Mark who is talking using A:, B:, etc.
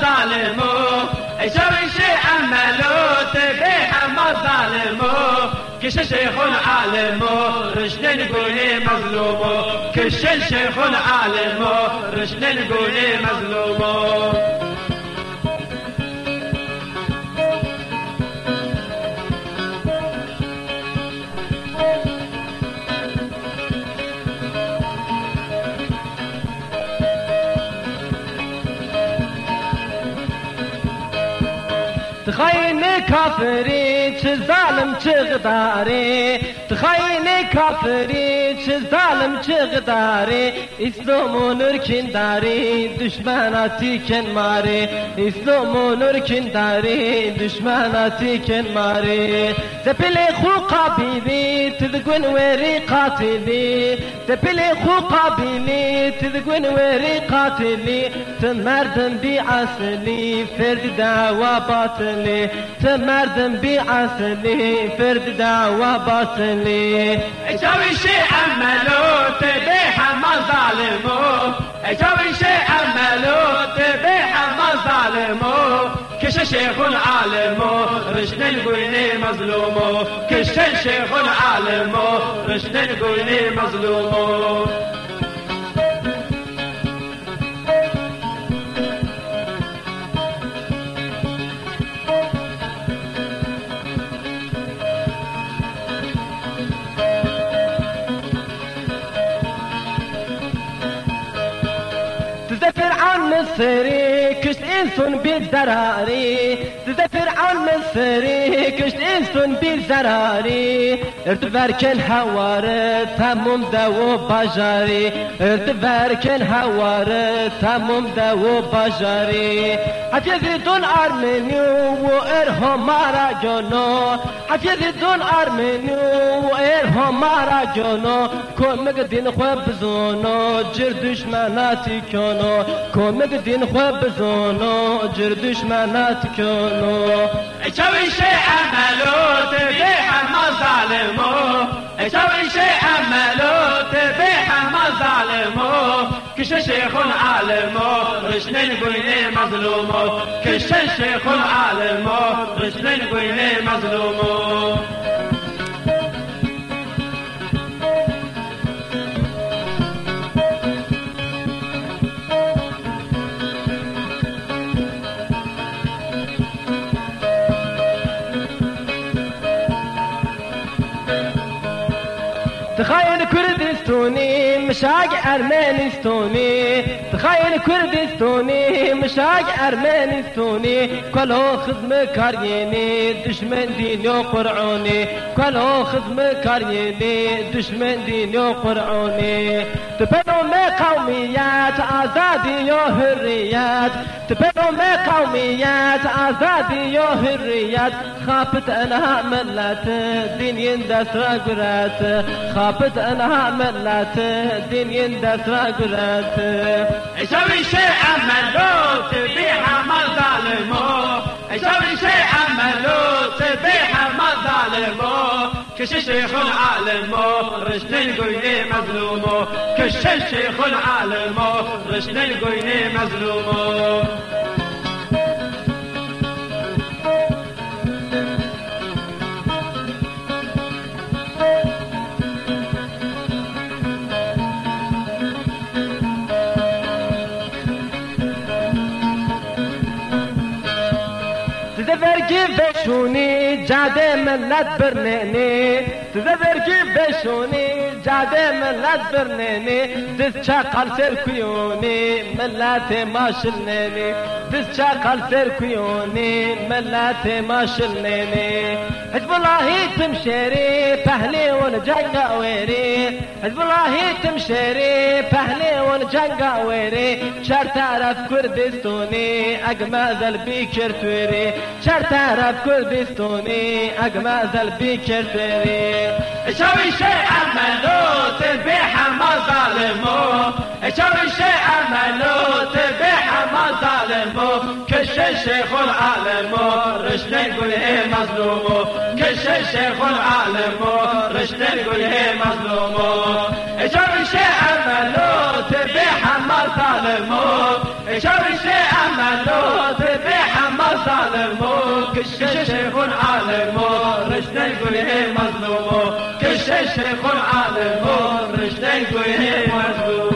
A: ظالمو شويش أملو تبيح ما شيخ عالم رشد نقولي مظلوم كش شيخ عالم رشد نقولي مظلوم
B: تخيني كافري چه ظالم چه غداري تخيني كافري چه ظالم چه غداري اسلام نور داري دشمناتي كن ماري اسلام نور داري دشمناتي كن ماري تبلي خو قابيلي تذقن ويري قاتلي تبلي خو قابيلي تذقن ويري قاتلي تمردن بي عسلي فرد دعوة باطلي تمردن بي عسلي فرد دعوة باطلي
A: شوي شيء عملو تبيح ما ظالمو شوي شيء عملو تبيح ما ظالمو كش شيخ عالم رشد القيني مظلوم كش شيخ عالم رشد القيني مظلوم
B: Seri küstü مصري كشت انسون بالزراري تذكر عن مصري كشت انسون بالزراري ارتبركن هوار تموم دو باجاري ارتبركن هوار تموم دو باجاري حفيظ دون ارمني وارهم مارا جونو حفيظ دون ارمني وارهم مارا جونو كومك دين خواب زونو جر دشمناتي كونو كومك دين خواب زونو جر دشمناتي كونو
A: شوي شيء عملو تبيح ما ظالمو؟ شيء عملو تبيح ما ظالمو؟ كش شيخ عالم رشد القيني مظلوم كش شيخ عالم رشد القيني مظلوم
B: تخيل كردستوني مشاق ارمنستوني تخيل كردستوني مشاق ارمنستوني كلو خدمة كاريني دشمن دينيو قرعوني كلو خدمة كاريني دشمن دينيو قرعوني تبعهم قوميات هريات تبدو تبعهم قوميات يو هريات خافت انها ملات دين يندس رقرات خافت انها ملات دين يندس رقرات
A: يسوي شيء عملوه تبيعها ما ظالموه يسوي شيء عملوه تبيعها ما ظالموه كشيخ عالمه رشدين قوي مظلومو. مظلوم كش شيخ عالم رشد القيني مظلوم
B: تذكر بشوني جاده ملت برنيني تذكر بشوني جادي ملات برنيني دزشا قلسير كيوني ملاتي ما شلنيني دزشا قلسير كيوني ملاتي ما شلنيني حزب الله تمشيري فهلي والجنقة ويري حزب الله تمشيري فهلي والجنقة ويري شر تعرف كردستوني أقمى ذل بيكر تويري شر تعرف كردستوني أقمى ذل بيكر تويري
A: شوي شيء عملو تبيح ما ظالمو شوي شيء عملو تبيح ما ظالمو كش شيخ العالم رشد نقول إيه مظلوم كش شيخ العالم رشد نقول إيه مظلوم شيخ عالمو رشد يقول مظلومو كش شيخ عالمو رشد يقول مظلومو